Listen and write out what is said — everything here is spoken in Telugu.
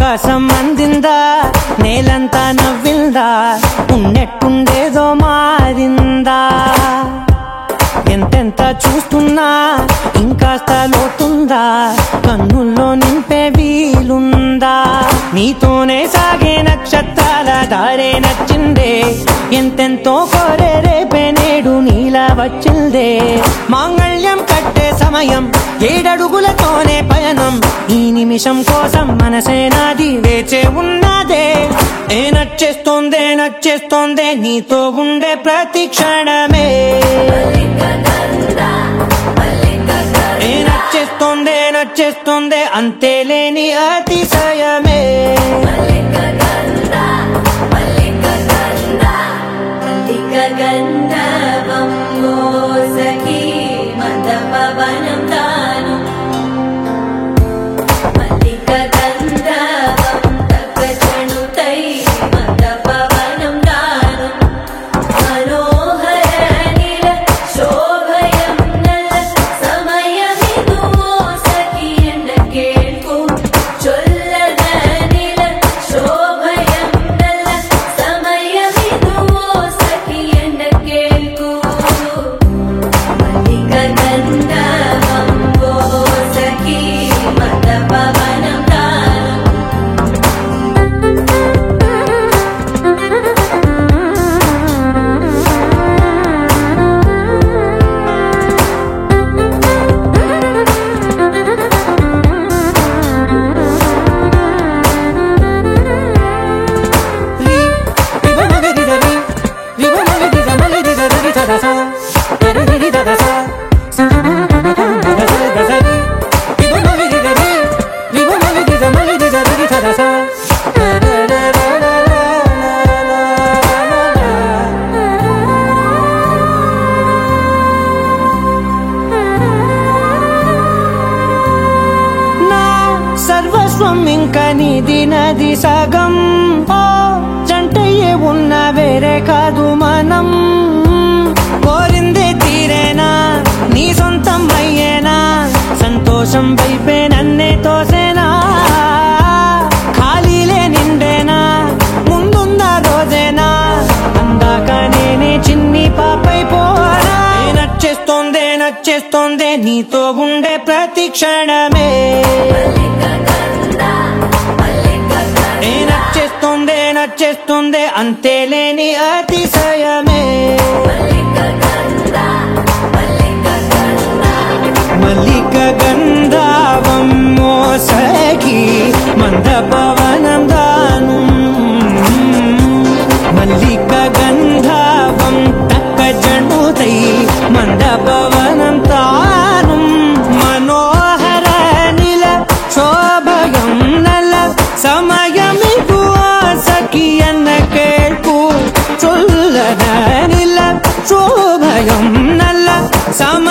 ఆకాశం అందిందా నేలంతా నవ్విందా? ఉన్నట్టుండేదో మారిందా? ఎంతెంత చూస్తున్నా? ఇంకాస్త లోతుందా? కన్నుల్లో నింపే వీలుందా? నీతోనే సాగే నక్షత్రాల దారే నచ్చిందే. ఎంతెంతో కోరే రేపే నేడు వచ్చిందే. మాంగళ్యం కట్టే సమయం ఏడడుగులతోనే పయనం. ఈ నిమిషం కోసం మనసే నాది వేచే ఉన్నదే. ఏ నచ్చేస్తోందే నచ్చేస్తోందే నీతో ఉండే ప్రతి క్షణమే. ఏ నచ్చేస్తోందే నచ్చేస్తోందే అంతేలే. సర్వస్వం ఇంకా నీది నది సగం. ఓ జంటయ్యే ఉన్న వేరే కాదు మనం. కోరిందే తీరేనా? నీ సొంతం అయ్యేనా సంతోషం వైపే నన్నే తోసేనా? ఖాళీలే నిండేనా? ముందున్న రోజేనా? అందాక నేనే చిన్ని పాపైపోరా నచ్చేస్తోందే నచ్చేస్తోందే నీతో ఉండే ప్రతి క్షణమే. చేస్తుంది అంతేలేని అతిశయమే. మల్లిక గంధావం మోసకి మంద పవనం దాను మల్లిక గంధావం తక్క జణుతై మంద పవనం తాను మనోహర నిల శోభగం Some